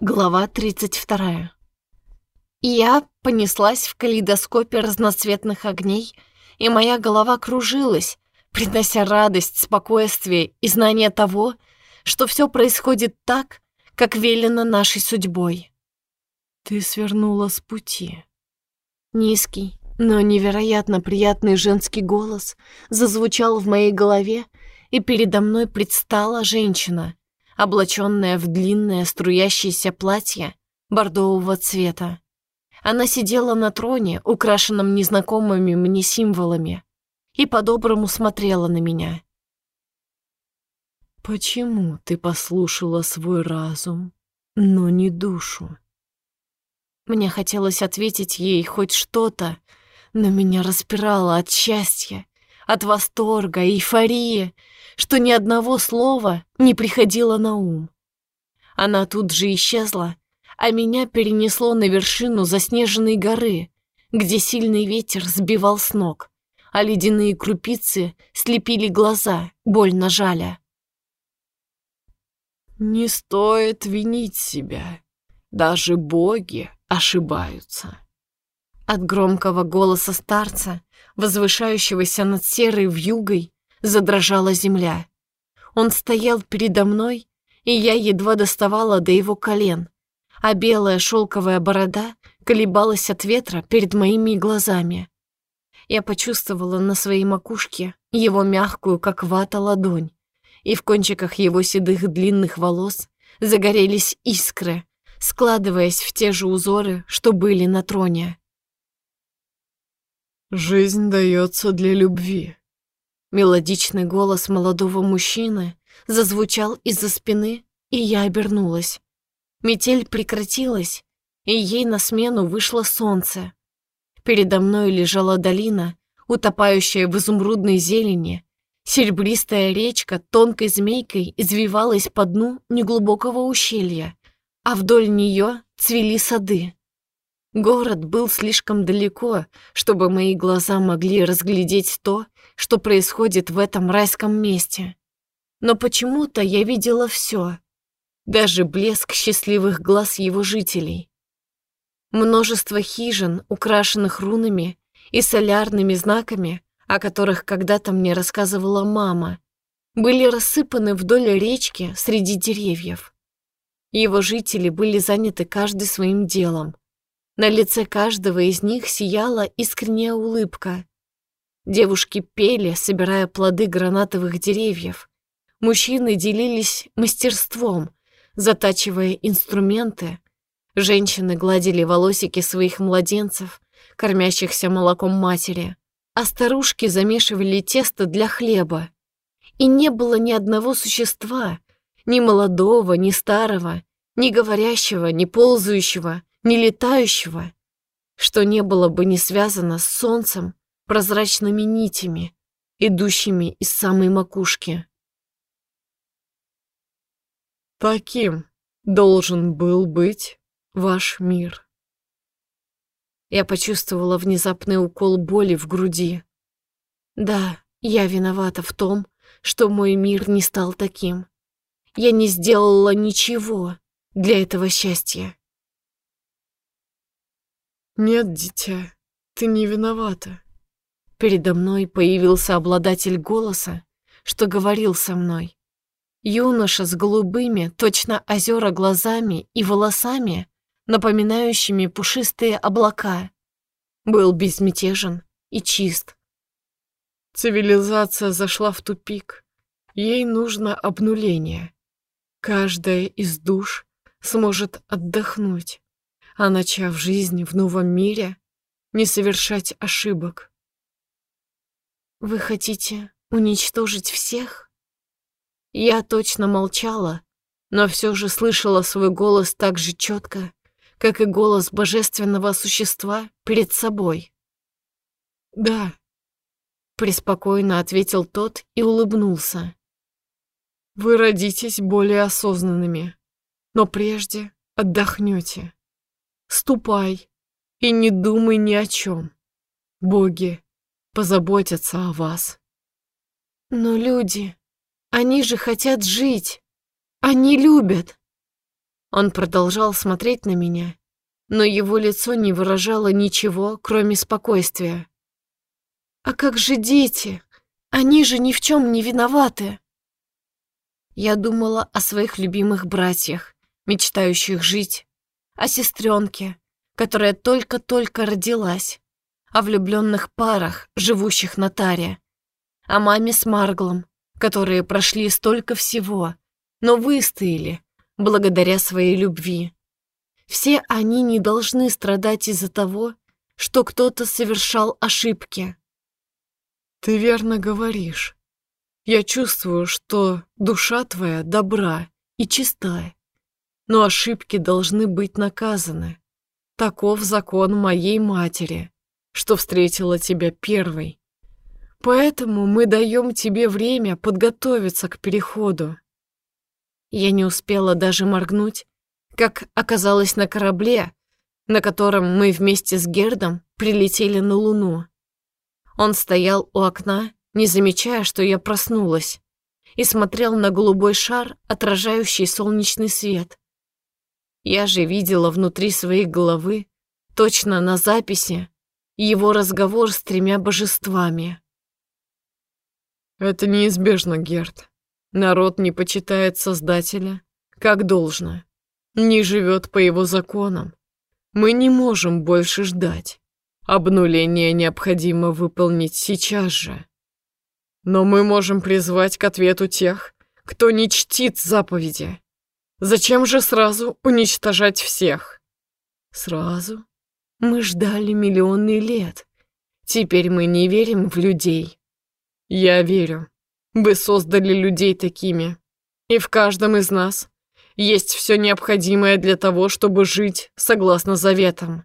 Глава 32. Я понеслась в калейдоскопе разноцветных огней, и моя голова кружилась, принося радость, спокойствие и знание того, что все происходит так, как велено нашей судьбой. Ты свернула с пути. Низкий, но невероятно приятный женский голос зазвучал в моей голове, и передо мной предстала женщина — облаченная в длинное струящееся платье бордового цвета. Она сидела на троне, украшенном незнакомыми мне символами, и по-доброму смотрела на меня. «Почему ты послушала свой разум, но не душу?» Мне хотелось ответить ей хоть что-то, но меня распирало от счастья, от восторга, эйфории, что ни одного слова не приходило на ум. Она тут же исчезла, а меня перенесло на вершину заснеженной горы, где сильный ветер сбивал с ног, а ледяные крупицы слепили глаза, больно жаля. «Не стоит винить себя. Даже боги ошибаются». От громкого голоса старца, возвышающегося над серой вьюгой, задрожала земля. Он стоял передо мной, и я едва доставала до его колен, а белая шелковая борода колебалась от ветра перед моими глазами. Я почувствовала на своей макушке его мягкую, как вата, ладонь, и в кончиках его седых длинных волос загорелись искры, складываясь в те же узоры, что были на троне. «Жизнь дается для любви», Мелодичный голос молодого мужчины зазвучал из-за спины, и я обернулась. Метель прекратилась, и ей на смену вышло солнце. Передо мной лежала долина, утопающая в изумрудной зелени. Серебристая речка тонкой змейкой извивалась по дну неглубокого ущелья, а вдоль нее цвели сады. Город был слишком далеко, чтобы мои глаза могли разглядеть то, что происходит в этом райском месте. Но почему-то я видела все, даже блеск счастливых глаз его жителей. Множество хижин, украшенных рунами и солярными знаками, о которых когда-то мне рассказывала мама, были рассыпаны вдоль речки среди деревьев. Его жители были заняты каждый своим делом, на лице каждого из них сияла искренняя улыбка. Девушки пели, собирая плоды гранатовых деревьев. Мужчины делились мастерством, затачивая инструменты. Женщины гладили волосики своих младенцев, кормящихся молоком матери, а старушки замешивали тесто для хлеба. И не было ни одного существа, ни молодого, ни старого, ни говорящего, ни ползающего, не летающего, что не было бы не связано с солнцем прозрачными нитями, идущими из самой макушки. Таким должен был быть ваш мир. Я почувствовала внезапный укол боли в груди. Да, я виновата в том, что мой мир не стал таким. Я не сделала ничего для этого счастья. «Нет, дитя, ты не виновата». Передо мной появился обладатель голоса, что говорил со мной. Юноша с голубыми, точно озера глазами и волосами, напоминающими пушистые облака, был безмятежен и чист. Цивилизация зашла в тупик. Ей нужно обнуление. Каждая из душ сможет отдохнуть а начав жизнь в новом мире, не совершать ошибок. «Вы хотите уничтожить всех?» Я точно молчала, но все же слышала свой голос так же четко, как и голос божественного существа перед собой. «Да», — преспокойно ответил тот и улыбнулся. «Вы родитесь более осознанными, но прежде отдохнете. Ступай и не думай ни о чем. Боги позаботятся о вас. Но люди, они же хотят жить. Они любят. Он продолжал смотреть на меня, но его лицо не выражало ничего, кроме спокойствия. «А как же дети? Они же ни в чем не виноваты!» Я думала о своих любимых братьях, мечтающих жить, о сестренке, которая только-только родилась, о влюбленных парах, живущих на таре, о маме с Марглом, которые прошли столько всего, но выстояли благодаря своей любви. Все они не должны страдать из-за того, что кто-то совершал ошибки. Ты верно говоришь. Я чувствую, что душа твоя добра и чистая, но ошибки должны быть наказаны. Таков закон моей матери, что встретила тебя первой. Поэтому мы даем тебе время подготовиться к переходу. Я не успела даже моргнуть, как оказалось на корабле, на котором мы вместе с Гердом прилетели на Луну. Он стоял у окна, не замечая, что я проснулась, и смотрел на голубой шар, отражающий солнечный свет. Я же видела внутри своей головы, точно на записи, его разговор с тремя божествами. «Это неизбежно, Герд. Народ не почитает Создателя, как должно, не живет по его законам. Мы не можем больше ждать. Обнуление необходимо выполнить сейчас же. Но мы можем призвать к ответу тех, кто не чтит заповеди. Зачем же сразу уничтожать всех? Сразу? Мы ждали миллионы лет. Теперь мы не верим в людей. Я верю. Вы создали людей такими. И в каждом из нас есть все необходимое для того, чтобы жить согласно заветам.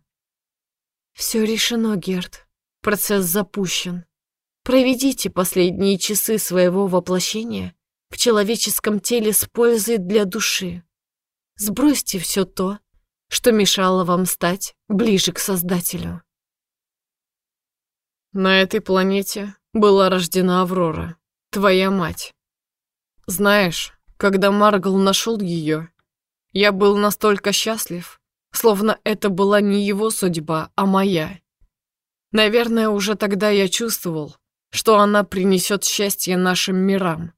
Все решено, Герд. Процесс запущен. Проведите последние часы своего воплощения в человеческом теле с пользой для души. Сбросьте все то, что мешало вам стать ближе к Создателю. На этой планете была рождена Аврора, твоя мать. Знаешь, когда Маргл нашел ее, я был настолько счастлив, словно это была не его судьба, а моя. Наверное, уже тогда я чувствовал, что она принесет счастье нашим мирам,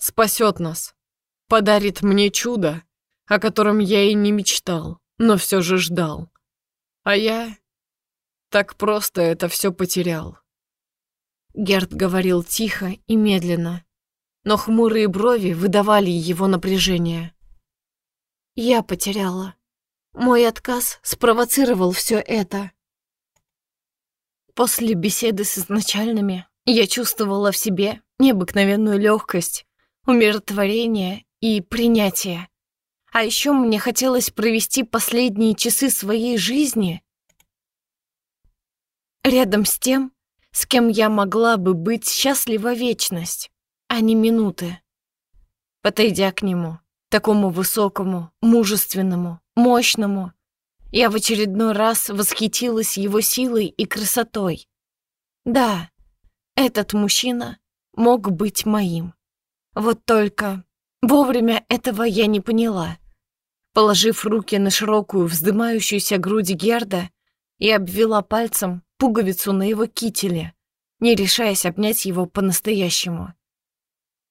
спасет нас, подарит мне чудо, о котором я и не мечтал, но все же ждал. А я так просто это все потерял. Герд говорил тихо и медленно, но хмурые брови выдавали его напряжение. Я потеряла. Мой отказ спровоцировал все это. После беседы с изначальными я чувствовала в себе необыкновенную легкость, умиротворение и принятие. А еще мне хотелось провести последние часы своей жизни рядом с тем, с кем я могла бы быть счастлива вечность, а не минуты. Подойдя к нему, такому высокому, мужественному, мощному, я в очередной раз восхитилась его силой и красотой. Да, этот мужчина мог быть моим. Вот только вовремя этого я не поняла. Положив руки на широкую вздымающуюся грудь Герда, я обвела пальцем пуговицу на его кителе, не решаясь обнять его по-настоящему.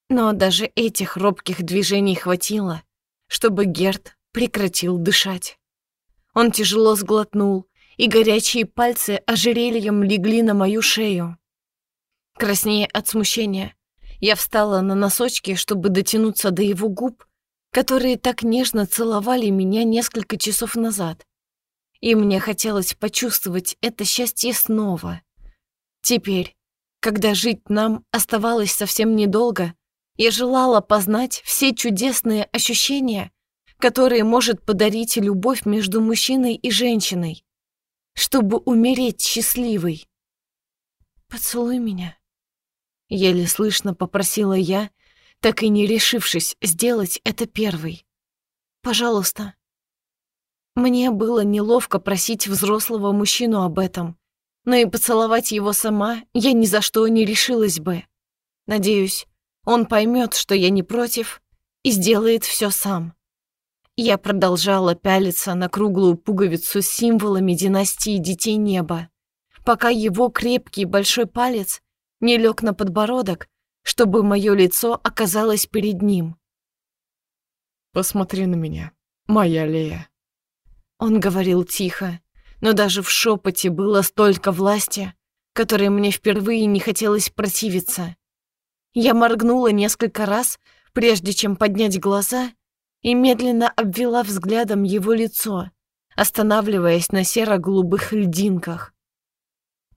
Но даже этих робких движений хватило, чтобы Герд прекратил дышать. Он тяжело сглотнул, и горячие пальцы ожерельем легли на мою шею. Краснее от смущения, я встала на носочки, чтобы дотянуться до его губ, которые так нежно целовали меня несколько часов назад. И мне хотелось почувствовать это счастье снова. Теперь, когда жить нам оставалось совсем недолго, я желала познать все чудесные ощущения, которые может подарить любовь между мужчиной и женщиной, чтобы умереть счастливой. «Поцелуй меня», — еле слышно попросила я, так и не решившись сделать это первой. «Пожалуйста». Мне было неловко просить взрослого мужчину об этом, но и поцеловать его сама я ни за что не решилась бы. Надеюсь, он поймет, что я не против, и сделает все сам. Я продолжала пялиться на круглую пуговицу с символами династии Детей Неба, пока его крепкий большой палец не лег на подбородок, чтобы мое лицо оказалось перед ним. «Посмотри на меня, моя Лея». Он говорил тихо, но даже в шепоте было столько власти, которой мне впервые не хотелось противиться. Я моргнула несколько раз, прежде чем поднять глаза и медленно обвела взглядом его лицо, останавливаясь на серо-голубых льдинках.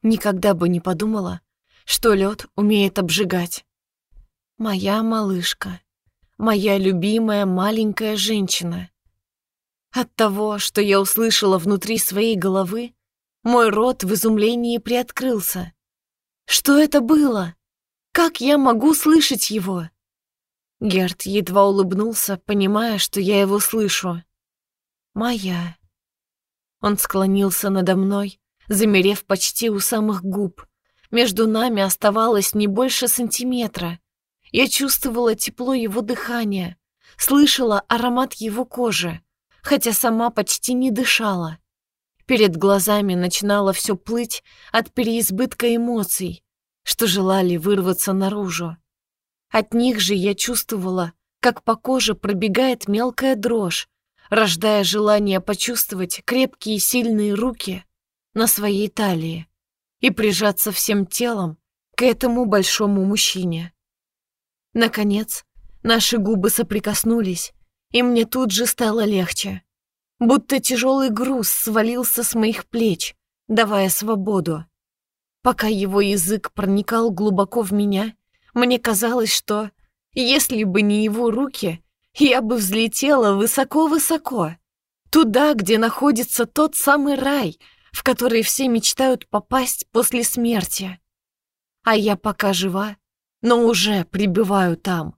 Никогда бы не подумала, что лед умеет обжигать. Моя малышка, моя любимая маленькая женщина. От того, что я услышала внутри своей головы, мой рот в изумлении приоткрылся. Что это было? Как я могу слышать его? Герт едва улыбнулся, понимая, что я его слышу. «Моя». Он склонился надо мной, замерев почти у самых губ. Между нами оставалось не больше сантиметра. Я чувствовала тепло его дыхания, слышала аромат его кожи, хотя сама почти не дышала. Перед глазами начинало все плыть от переизбытка эмоций, что желали вырваться наружу. От них же я чувствовала, как по коже пробегает мелкая дрожь, рождая желание почувствовать крепкие сильные руки на своей талии и прижаться всем телом к этому большому мужчине. Наконец, наши губы соприкоснулись, и мне тут же стало легче. Будто тяжелый груз свалился с моих плеч, давая свободу. Пока его язык проникал глубоко в меня, мне казалось, что, если бы не его руки, я бы взлетела высоко-высоко, туда, где находится тот самый рай, в который все мечтают попасть после смерти. А я пока жива, но уже пребываю там.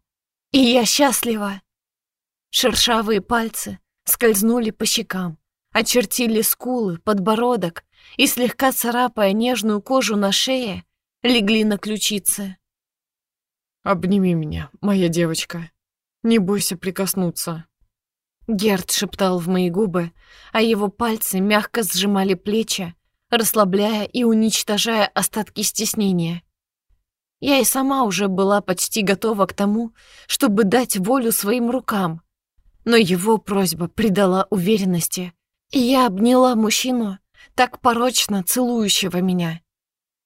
И я счастлива. Шершавые пальцы скользнули по щекам, очертили скулы, подбородок и, слегка царапая нежную кожу на шее, легли на ключицы. «Обними меня, моя девочка. Не бойся прикоснуться». Герд шептал в мои губы, а его пальцы мягко сжимали плечи, расслабляя и уничтожая остатки стеснения. Я и сама уже была почти готова к тому, чтобы дать волю своим рукам, но его просьба придала уверенности, и я обняла мужчину, так порочно целующего меня.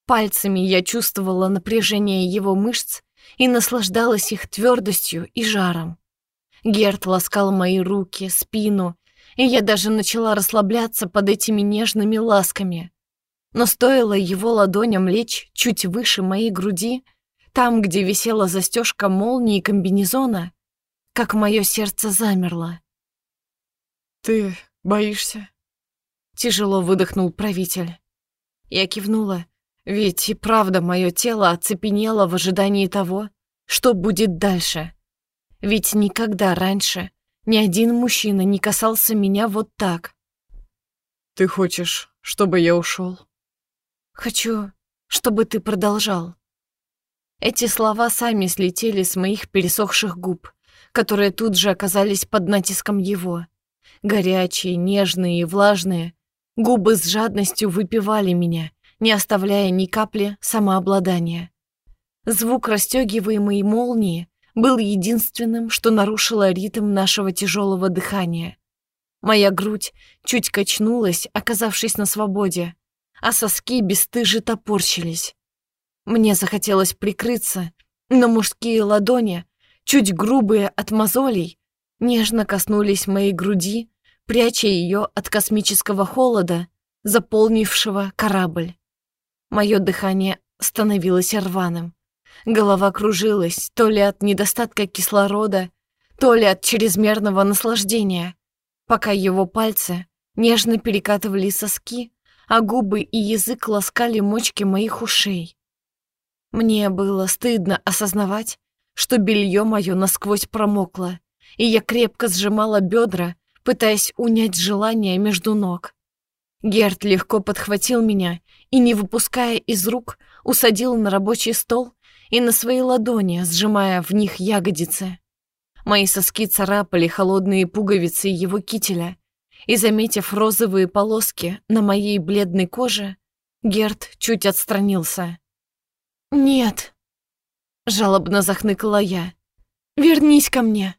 Пальцами я чувствовала напряжение его мышц и наслаждалась их твердостью и жаром. Герт ласкал мои руки, спину, и я даже начала расслабляться под этими нежными ласками. Но стоило его ладоням лечь чуть выше моей груди, там, где висела застежка молнии комбинезона, как мое сердце замерло. «Ты боишься?» Тяжело выдохнул правитель. Я кивнула, ведь и правда мое тело оцепенело в ожидании того, что будет дальше. Ведь никогда раньше ни один мужчина не касался меня вот так. «Ты хочешь, чтобы я ушел? «Хочу, чтобы ты продолжал». Эти слова сами слетели с моих пересохших губ, которые тут же оказались под натиском его. Горячие, нежные и влажные, губы с жадностью выпивали меня, не оставляя ни капли самообладания. Звук расстегиваемой молнии был единственным, что нарушило ритм нашего тяжелого дыхания. Моя грудь чуть качнулась, оказавшись на свободе, а соски бесстыже топорщились. Мне захотелось прикрыться, но мужские ладони, чуть грубые от мозолей, нежно коснулись моей груди, пряча ее от космического холода, заполнившего корабль. Мое дыхание становилось рваным. Голова кружилась то ли от недостатка кислорода, то ли от чрезмерного наслаждения, пока его пальцы нежно перекатывали соски, а губы и язык ласкали мочки моих ушей. Мне было стыдно осознавать, что белье мое насквозь промокло, и я крепко сжимала бедра, пытаясь унять желание между ног. Герт легко подхватил меня и, не выпуская из рук, усадил на рабочий стол и на свои ладони, сжимая в них ягодицы. Мои соски царапали холодные пуговицы его кителя, и, заметив розовые полоски на моей бледной коже, Герт чуть отстранился. «Нет», — жалобно захныкала я, — «вернись ко мне».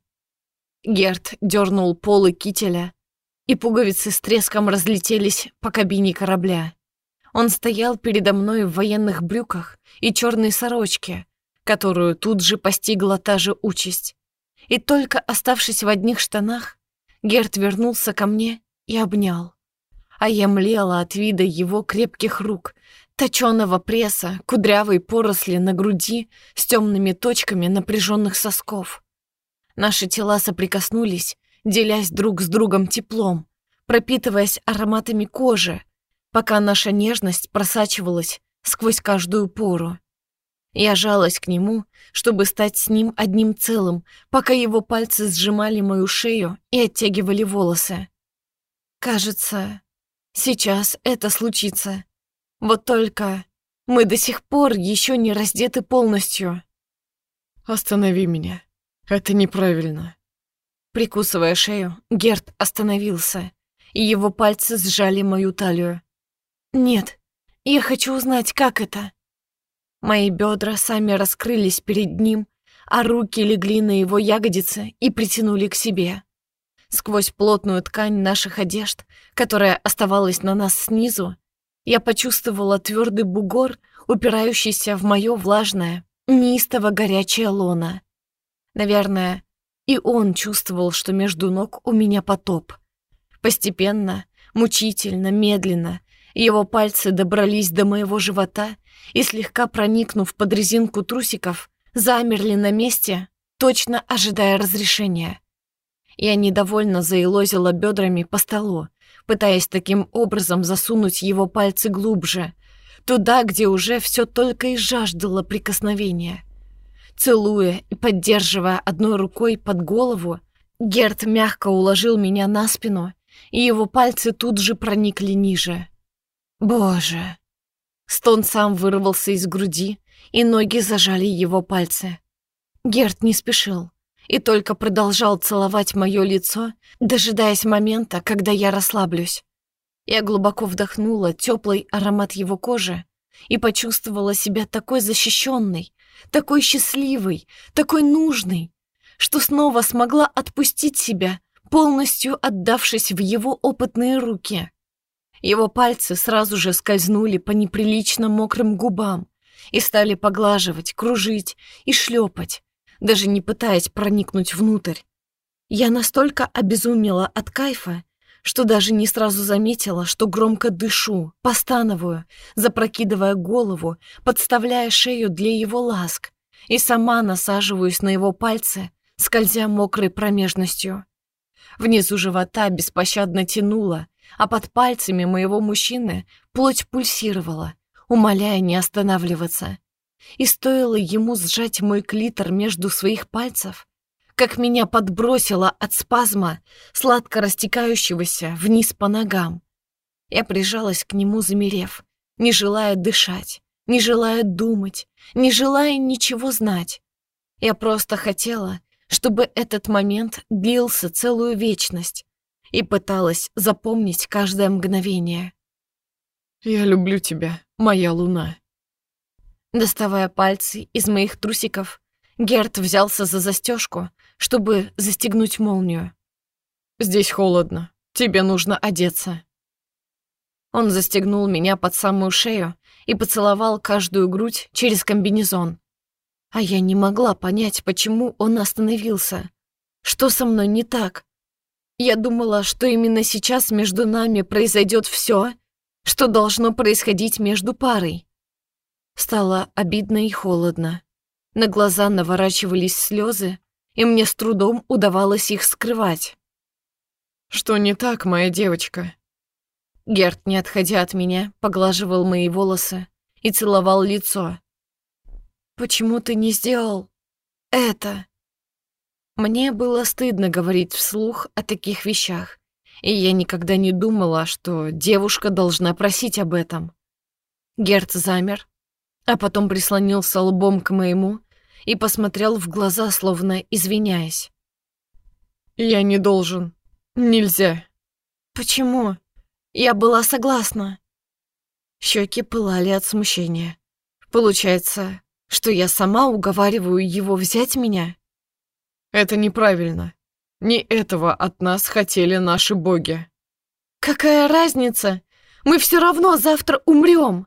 Герт дернул полы кителя, и пуговицы с треском разлетелись по кабине корабля. Он стоял передо мной в военных брюках и черной сорочке, которую тут же постигла та же участь. И только оставшись в одних штанах, Герт вернулся ко мне и обнял. А я млела от вида его крепких рук, точеного пресса, кудрявой поросли на груди с темными точками напряженных сосков. Наши тела соприкоснулись, делясь друг с другом теплом, пропитываясь ароматами кожи, пока наша нежность просачивалась сквозь каждую пору. Я жалась к нему, чтобы стать с ним одним целым, пока его пальцы сжимали мою шею и оттягивали волосы. Кажется, сейчас это случится. Вот только мы до сих пор еще не раздеты полностью. Останови меня. Это неправильно. Прикусывая шею, Герт остановился, и его пальцы сжали мою талию. «Нет, я хочу узнать, как это». Мои бедра сами раскрылись перед ним, а руки легли на его ягодицы и притянули к себе. Сквозь плотную ткань наших одежд, которая оставалась на нас снизу, я почувствовала твердый бугор, упирающийся в мое влажное, неистово горячее лоно. Наверное, и он чувствовал, что между ног у меня потоп. Постепенно, мучительно, медленно, его пальцы добрались до моего живота и, слегка проникнув под резинку трусиков, замерли на месте, точно ожидая разрешения. Я недовольно заилозила бедрами по столу, пытаясь таким образом засунуть его пальцы глубже, туда, где уже все только и жаждало прикосновения. Целуя и поддерживая одной рукой под голову, Герт мягко уложил меня на спину, и его пальцы тут же проникли ниже. Боже! Стон сам вырвался из груди, и ноги зажали его пальцы. Герт не спешил и только продолжал целовать мое лицо, дожидаясь момента, когда я расслаблюсь. Я глубоко вдохнула теплый аромат его кожи и почувствовала себя такой защищенной, такой счастливой, такой нужной, что снова смогла отпустить себя, полностью отдавшись в его опытные руки. Его пальцы сразу же скользнули по неприлично мокрым губам и стали поглаживать, кружить и шлепать, даже не пытаясь проникнуть внутрь. Я настолько обезумела от кайфа, что даже не сразу заметила, что громко дышу, постановую, запрокидывая голову, подставляя шею для его ласк, и сама насаживаюсь на его пальцы, скользя мокрой промежностью. Внизу живота беспощадно тянуло, а под пальцами моего мужчины плоть пульсировала, умоляя не останавливаться. И стоило ему сжать мой клитор между своих пальцев, как меня подбросило от спазма, сладко растекающегося вниз по ногам. Я прижалась к нему, замерев, не желая дышать, не желая думать, не желая ничего знать. Я просто хотела, чтобы этот момент длился целую вечность, и пыталась запомнить каждое мгновение. «Я люблю тебя, моя луна». Доставая пальцы из моих трусиков, Герт взялся за застежку, чтобы застегнуть молнию. «Здесь холодно, тебе нужно одеться». Он застегнул меня под самую шею и поцеловал каждую грудь через комбинезон. А я не могла понять, почему он остановился. Что со мной не так? Я думала, что именно сейчас между нами произойдет все, что должно происходить между парой. Стало обидно и холодно. На глаза наворачивались слезы, и мне с трудом удавалось их скрывать. «Что не так, моя девочка?» Герт, не отходя от меня, поглаживал мои волосы и целовал лицо. «Почему ты не сделал это?» Мне было стыдно говорить вслух о таких вещах, и я никогда не думала, что девушка должна просить об этом. Герц замер, а потом прислонился лбом к моему и посмотрел в глаза, словно извиняясь. Я не должен. Нельзя. Почему? Я была согласна. Щеки пылали от смущения. Получается, что я сама уговариваю его взять меня? Это неправильно. Не этого от нас хотели наши боги. Какая разница? Мы все равно завтра умрем!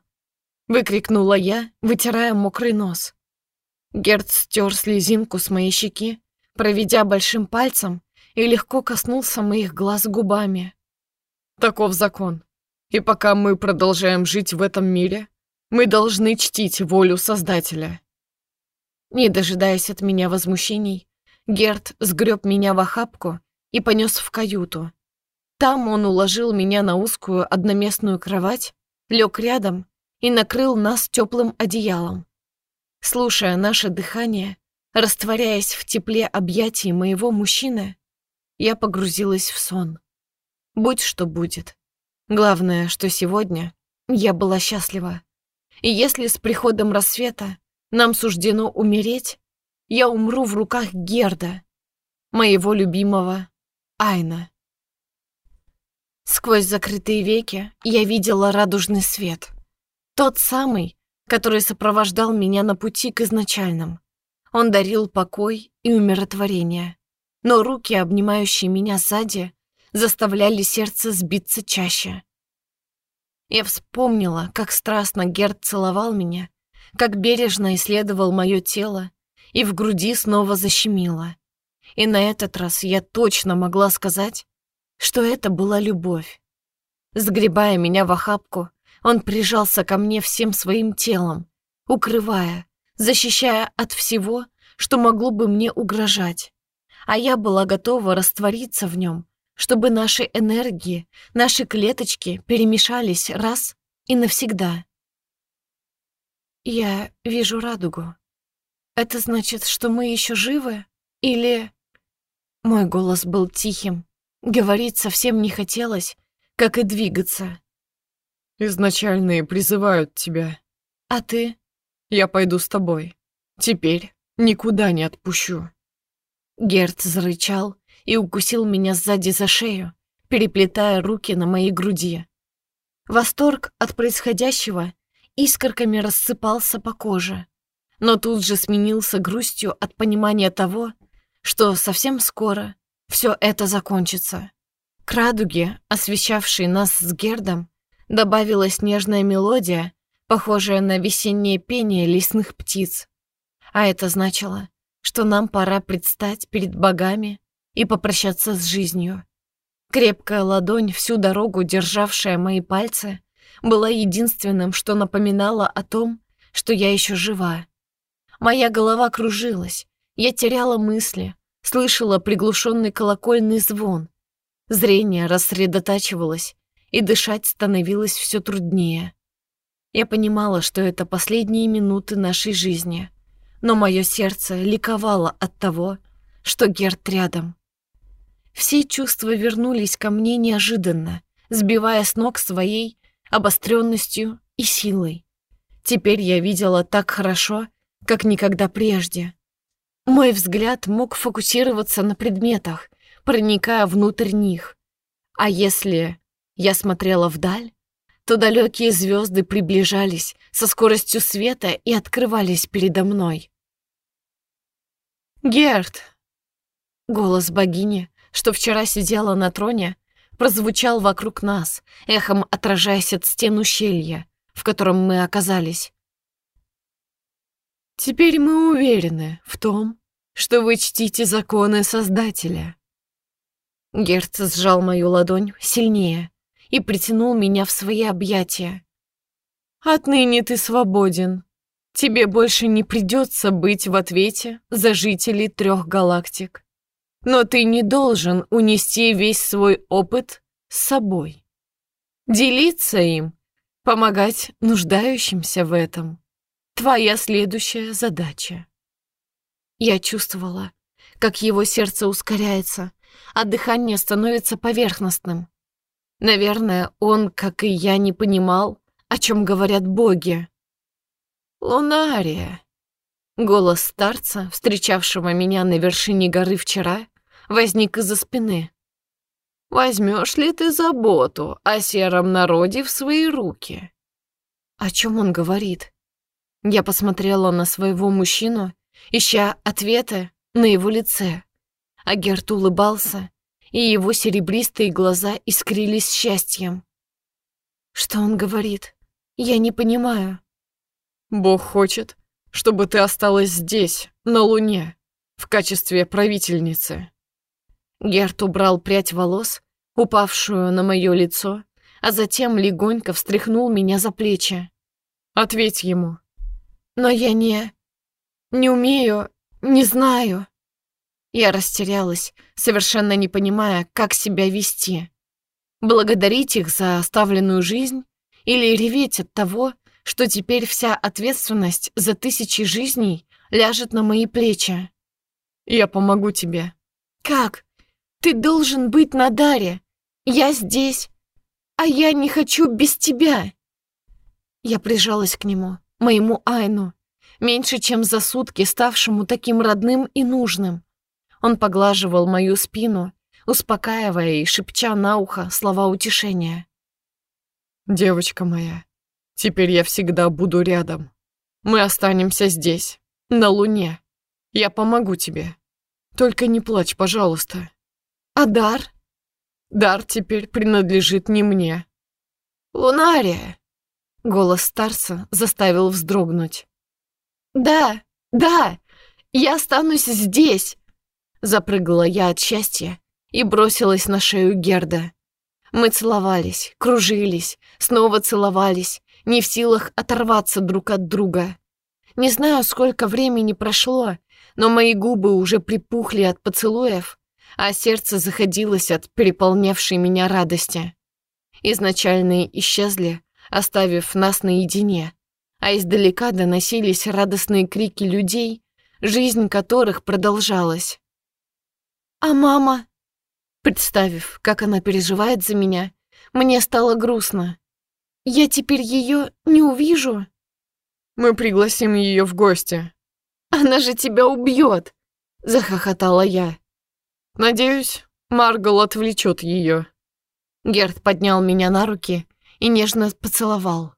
Выкрикнула я, вытирая мокрый нос. Герд стер слезинку с моей щеки, проведя большим пальцем и легко коснулся моих глаз губами. Таков закон. И пока мы продолжаем жить в этом мире, мы должны чтить волю Создателя. Не дожидаясь от меня возмущений, Герд сгреб меня в охапку и понес в каюту. Там он уложил меня на узкую одноместную кровать, лег рядом и накрыл нас теплым одеялом. Слушая наше дыхание, растворяясь в тепле объятий моего мужчины, я погрузилась в сон. Будь что будет. Главное, что сегодня я была счастлива. И если с приходом рассвета нам суждено умереть, я умру в руках Герда, моего любимого Айна. Сквозь закрытые веки я видела радужный свет. Тот самый, который сопровождал меня на пути к изначальным. Он дарил покой и умиротворение. Но руки, обнимающие меня сзади, заставляли сердце сбиться чаще. Я вспомнила, как страстно Герд целовал меня, как бережно исследовал мое тело, и в груди снова защемило. И на этот раз я точно могла сказать, что это была любовь. Сгребая меня в охапку, он прижался ко мне всем своим телом, укрывая, защищая от всего, что могло бы мне угрожать. А я была готова раствориться в нем, чтобы наши энергии, наши клеточки перемешались раз и навсегда. Я вижу радугу. Это значит, что мы еще живы? Или... Мой голос был тихим. Говорить совсем не хотелось, как и двигаться. Изначальные призывают тебя. А ты? Я пойду с тобой. Теперь никуда не отпущу. Герц зарычал и укусил меня сзади за шею, переплетая руки на моей груди. Восторг от происходящего искорками рассыпался по коже но тут же сменился грустью от понимания того, что совсем скоро все это закончится. К радуге, освещавшей нас с Гердом, добавилась нежная мелодия, похожая на весеннее пение лесных птиц. А это значило, что нам пора предстать перед богами и попрощаться с жизнью. Крепкая ладонь, всю дорогу державшая мои пальцы, была единственным, что напоминало о том, что я еще жива. Моя голова кружилась, я теряла мысли, слышала приглушенный колокольный звон. Зрение рассредотачивалось, и дышать становилось все труднее. Я понимала, что это последние минуты нашей жизни, но мое сердце ликовало от того, что Герт рядом. Все чувства вернулись ко мне неожиданно, сбивая с ног своей обостренностью и силой. Теперь я видела так хорошо, как никогда прежде. Мой взгляд мог фокусироваться на предметах, проникая внутрь них. А если я смотрела вдаль, то далекие звезды приближались со скоростью света и открывались передо мной. «Герт!» Голос богини, что вчера сидела на троне, прозвучал вокруг нас, эхом отражаясь от стен ущелья, в котором мы оказались. Теперь мы уверены в том, что вы чтите законы Создателя. Герц сжал мою ладонь сильнее и притянул меня в свои объятия. Отныне ты свободен. Тебе больше не придется быть в ответе за жителей трех галактик. Но ты не должен унести весь свой опыт с собой. Делиться им, помогать нуждающимся в этом твоя следующая задача. Я чувствовала, как его сердце ускоряется, а дыхание становится поверхностным. Наверное, он, как и я, не понимал, о чем говорят боги. «Лунария!» Голос старца, встречавшего меня на вершине горы вчера, возник из-за спины. «Возьмешь ли ты заботу о сером народе в свои руки?» О чем он говорит? Я посмотрела на своего мужчину, ища ответы на его лице. А Герт улыбался, и его серебристые глаза искрились счастьем. Что он говорит? Я не понимаю. Бог хочет, чтобы ты осталась здесь, на Луне, в качестве правительницы. Герт убрал прядь волос, упавшую на мое лицо, а затем легонько встряхнул меня за плечи. Ответь ему. Но я не... не умею, не знаю. Я растерялась, совершенно не понимая, как себя вести. Благодарить их за оставленную жизнь или реветь от того, что теперь вся ответственность за тысячи жизней ляжет на мои плечи. Я помогу тебе. Как? Ты должен быть на Даре. Я здесь. А я не хочу без тебя. Я прижалась к нему, моему Айну, меньше чем за сутки ставшему таким родным и нужным. Он поглаживал мою спину, успокаивая и шепча на ухо слова утешения. «Девочка моя, теперь я всегда буду рядом. Мы останемся здесь, на Луне. Я помогу тебе. Только не плачь, пожалуйста». «А дар?» «Дар теперь принадлежит не мне». «Лунария!» Голос Старса заставил вздрогнуть. «Да, да, я останусь здесь!» Запрыгала я от счастья и бросилась на шею Герда. Мы целовались, кружились, снова целовались, не в силах оторваться друг от друга. Не знаю, сколько времени прошло, но мои губы уже припухли от поцелуев, а сердце заходилось от переполнявшей меня радости. Изначальные исчезли, оставив нас наедине, а издалека доносились радостные крики людей, жизнь которых продолжалась. «А мама?» Представив, как она переживает за меня, мне стало грустно. «Я теперь ее не увижу?» «Мы пригласим ее в гости». «Она же тебя убьет!» — захохотала я. «Надеюсь, Маргал отвлечет ее». Герд поднял меня на руки и нежно поцеловал.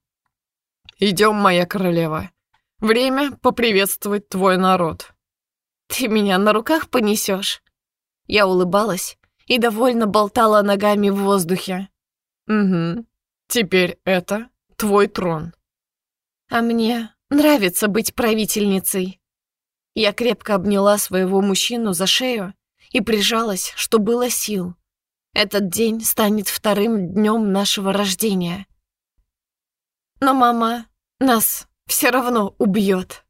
«Идем, моя королева. Время поприветствовать твой народ». «Ты меня на руках понесешь? Я улыбалась и довольно болтала ногами в воздухе. «Угу. Теперь это твой трон». «А мне нравится быть правительницей». Я крепко обняла своего мужчину за шею и прижалась, что было сил. Этот день станет вторым днем нашего рождения. Но мама нас все равно убьет.